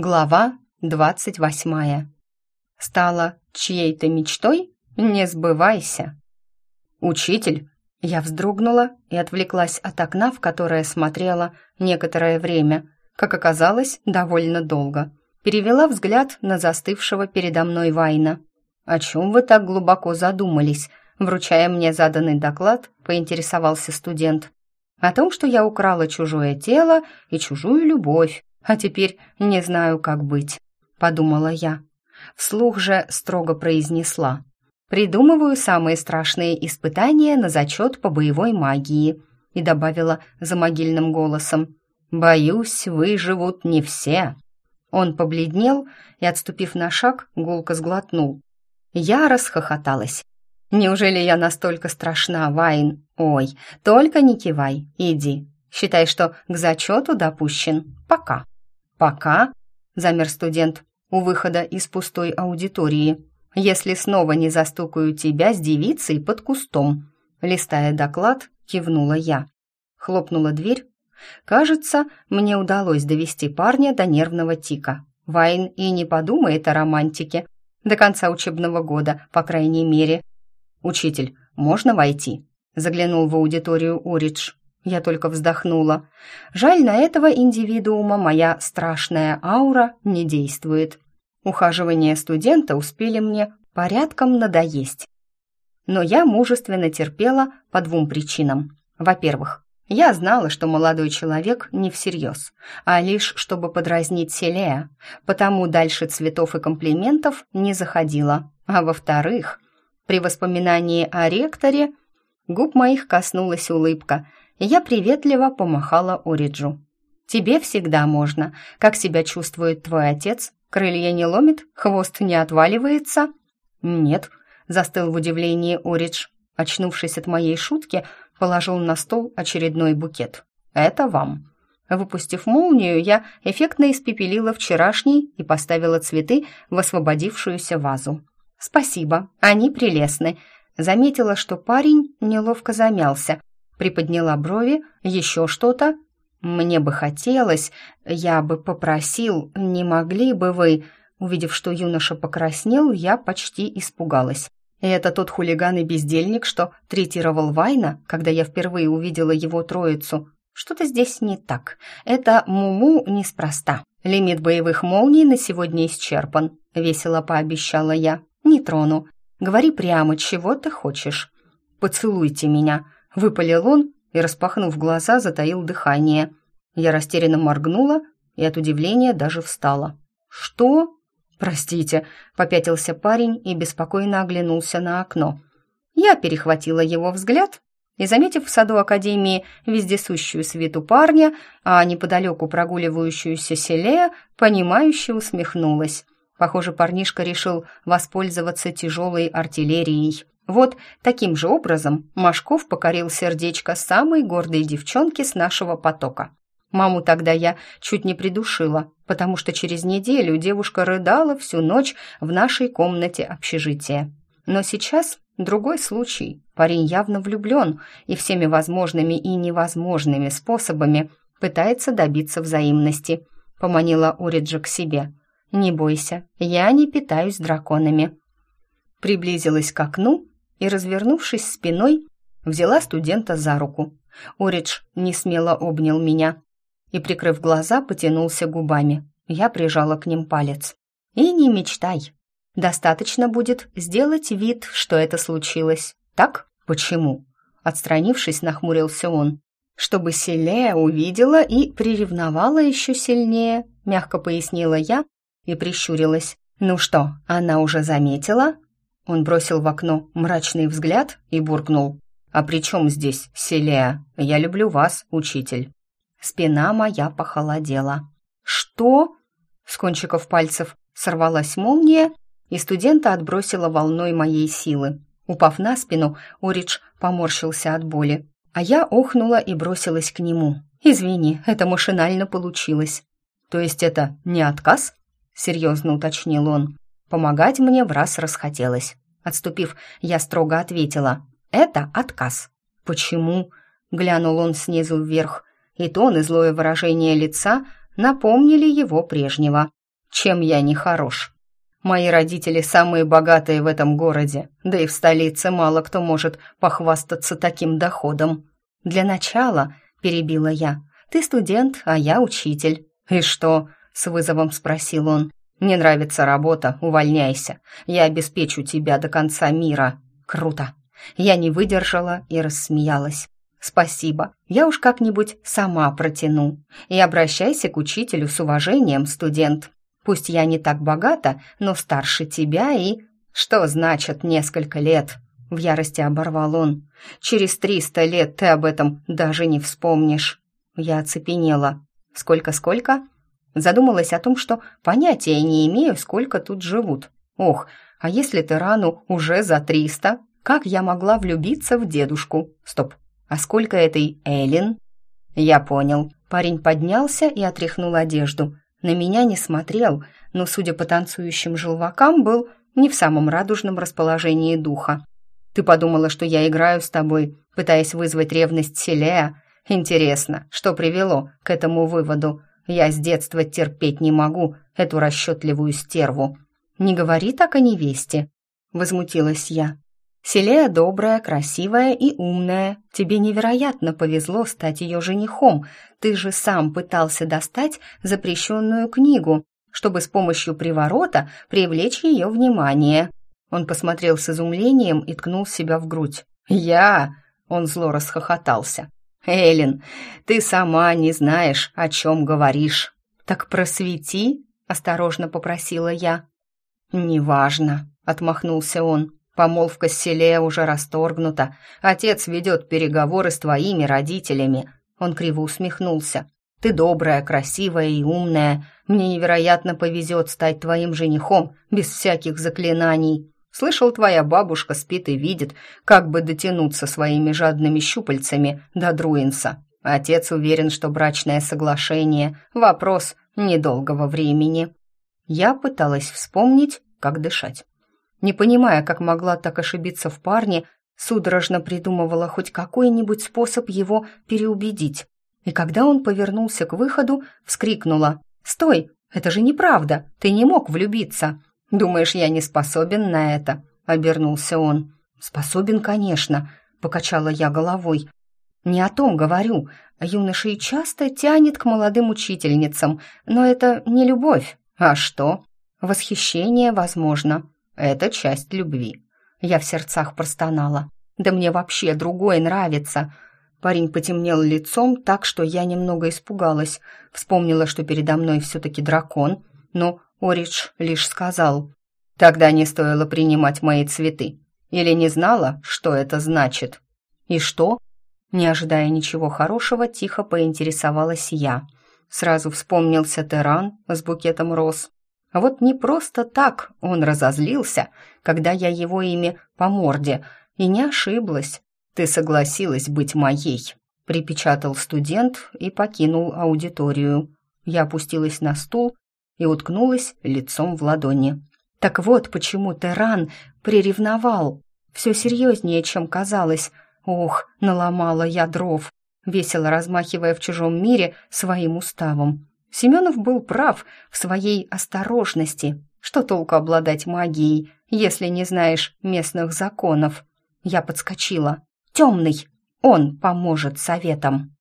Глава двадцать восьмая. Стала чьей-то мечтой? Не сбывайся. Учитель, я вздрогнула и отвлеклась от окна, в которое смотрела некоторое время, как оказалось, довольно долго. Перевела взгляд на застывшего передо мной Вайна. «О чем вы так глубоко задумались?» Вручая мне заданный доклад, поинтересовался студент. «О том, что я украла чужое тело и чужую любовь, а теперь не знаю, как быть», — подумала я. Вслух же строго произнесла. «Придумываю самые страшные испытания на зачет по боевой магии», и добавила за могильным голосом. «Боюсь, выживут не все». Он побледнел и, отступив на шаг, гулко сглотнул. Я расхохоталась. «Неужели я настолько страшна, Вайн? Ой, только не кивай, иди. Считай, что к зачету допущен. Пока». «Пока?» — замер студент у выхода из пустой аудитории. «Если снова не застукаю тебя с девицей под кустом». Листая доклад, кивнула я. Хлопнула дверь. Кажется, мне удалось довести парня до нервного тика. Вайн и не подумает о романтике. До конца учебного года, по крайней мере. «Учитель, можно войти?» Заглянул в аудиторию Оридж. Я только вздохнула. Жаль, на этого индивидуума моя страшная аура не действует. Ухаживания студента успели мне порядком надоесть. Но я мужественно терпела по двум причинам. Во-первых, я знала, что молодой человек не всерьез, а лишь чтобы подразнить Селея, потому дальше цветов и комплиментов не заходила. А во-вторых, при воспоминании о ректоре губ моих коснулась улыбка – я приветливо помахала Ориджу. «Тебе всегда можно. Как себя чувствует твой отец? Крылья не ломит? Хвост не отваливается?» «Нет», — застыл в удивлении Оридж. Очнувшись от моей шутки, положил на стол очередной букет. «Это вам». Выпустив молнию, я эффектно испепелила вчерашний и поставила цветы в освободившуюся вазу. «Спасибо, они прелестны», заметила, что парень неловко замялся, приподняла брови, еще что-то. «Мне бы хотелось, я бы попросил, не могли бы вы...» Увидев, что юноша покраснел, я почти испугалась. Это тот хулиган и бездельник, что третировал Вайна, когда я впервые увидела его троицу. Что-то здесь не так. Это Муму неспроста. Лимит боевых молний на сегодня исчерпан, весело пообещала я. Не трону. Говори прямо, чего ты хочешь. Поцелуйте меня, Выпалил он и, распахнув глаза, затаил дыхание. Я растерянно моргнула и от удивления даже встала. «Что?» «Простите», — попятился парень и беспокойно оглянулся на окно. Я перехватила его взгляд и, заметив в саду Академии вездесущую свету парня, а неподалеку прогуливающуюся селея, понимающе усмехнулась. Похоже, парнишка решил воспользоваться тяжелой артиллерией. Вот таким же образом Машков покорил сердечко самой гордой девчонки с нашего потока. Маму тогда я чуть не придушила, потому что через неделю девушка рыдала всю ночь в нашей комнате общежития. Но сейчас другой случай. Парень явно влюблен и всеми возможными и невозможными способами пытается добиться взаимности. Поманила Уриджа к себе. «Не бойся, я не питаюсь драконами». Приблизилась к окну и, развернувшись спиной, взяла студента за руку. Оридж несмело обнял меня и, прикрыв глаза, потянулся губами. Я прижала к ним палец. «И не мечтай. Достаточно будет сделать вид, что это случилось. Так? Почему?» Отстранившись, нахмурился он. «Чтобы Селея увидела и приревновала еще сильнее», мягко пояснила я и прищурилась. «Ну что, она уже заметила?» Он бросил в окно мрачный взгляд и буркнул. «А при чем здесь Селия? Я люблю вас, учитель». Спина моя похолодела. «Что?» С кончиков пальцев сорвалась молния, и студента отбросила волной моей силы. Упав на спину, Оридж поморщился от боли, а я охнула и бросилась к нему. «Извини, это машинально получилось». «То есть это не отказ?» — серьезно уточнил он. Помогать мне в раз расхотелось. Отступив, я строго ответила. «Это отказ». «Почему?» — глянул он снизу вверх, и тон и злое выражение лица напомнили его прежнего. Чем я не хорош? Мои родители самые богатые в этом городе, да и в столице мало кто может похвастаться таким доходом. Для начала, перебила я, ты студент, а я учитель. И что? С вызовом спросил он. «Не нравится работа, увольняйся. Я обеспечу тебя до конца мира». «Круто!» Я не выдержала и рассмеялась. «Спасибо, я уж как-нибудь сама протяну. И обращайся к учителю с уважением, студент. Пусть я не так богата, но старше тебя и...» «Что значит несколько лет?» В ярости оборвал он. «Через триста лет ты об этом даже не вспомнишь». Я оцепенела. «Сколько-сколько?» Задумалась о том, что понятия не имею, сколько тут живут. Ох, а если ты рану уже за триста? Как я могла влюбиться в дедушку? Стоп, а сколько этой Эллен? Я понял. Парень поднялся и отряхнул одежду. На меня не смотрел, но, судя по танцующим желвакам, был не в самом радужном расположении духа. Ты подумала, что я играю с тобой, пытаясь вызвать ревность Селея? Интересно, что привело к этому выводу? Я с детства терпеть не могу эту расчетливую стерву. Не говори так о невесте, возмутилась я. Селея добрая, красивая и умная. Тебе невероятно повезло стать ее женихом. Ты же сам пытался достать запрещенную книгу, чтобы с помощью приворота привлечь ее внимание. Он посмотрел с изумлением и ткнул себя в грудь. «Я?» — он зло расхохотался. «Эллен, ты сама не знаешь, о чем говоришь». «Так просвети», — осторожно попросила я. «Неважно», — отмахнулся он. «Помолвка с Селея уже расторгнута. Отец ведет переговоры с твоими родителями». Он криво усмехнулся. «Ты добрая, красивая и умная. Мне невероятно повезет стать твоим женихом без всяких заклинаний. Слышал, твоя бабушка спит и видит, как бы дотянуться своими жадными щупальцами до Друинса. Отец уверен, что брачное соглашение — вопрос недолгого времени. Я пыталась вспомнить, как дышать. Не понимая, как могла так ошибиться в парне, судорожно придумывала хоть какой-нибудь способ его переубедить. И когда он повернулся к выходу, вскрикнула «Стой! Это же неправда! Ты не мог влюбиться!» «Думаешь, я не способен на это?» — обернулся он. «Способен, конечно», — покачала я головой. «Не о том говорю. Юношей часто тянет к молодым учительницам, но это не любовь. А что? Восхищение, возможно. Это часть любви». Я в сердцах простонала. «Да мне вообще другой нравится». Парень потемнел лицом так, что я немного испугалась. Вспомнила, что передо мной все-таки дракон, но Оридж лишь сказал, «Тогда не стоило принимать мои цветы. Или не знала, что это значит?» «И что?» Не ожидая ничего хорошего, тихо поинтересовалась я. Сразу вспомнился Теран с букетом роз. Вот не просто так он разозлился, когда я его ими по морде, и не ошиблась. «Ты согласилась быть моей», — припечатал студент и покинул аудиторию. Я опустилась на стул и уткнулась лицом в ладони. Так вот, почему Теран приревновал. Все серьезнее, чем казалось. Ох, наломала я дров, весело размахивая в чужом мире своим уставом. Семенов был прав в своей осторожности. Что толку обладать магией, если не знаешь местных законов? Я подскочила. «Темный! Он поможет советам!»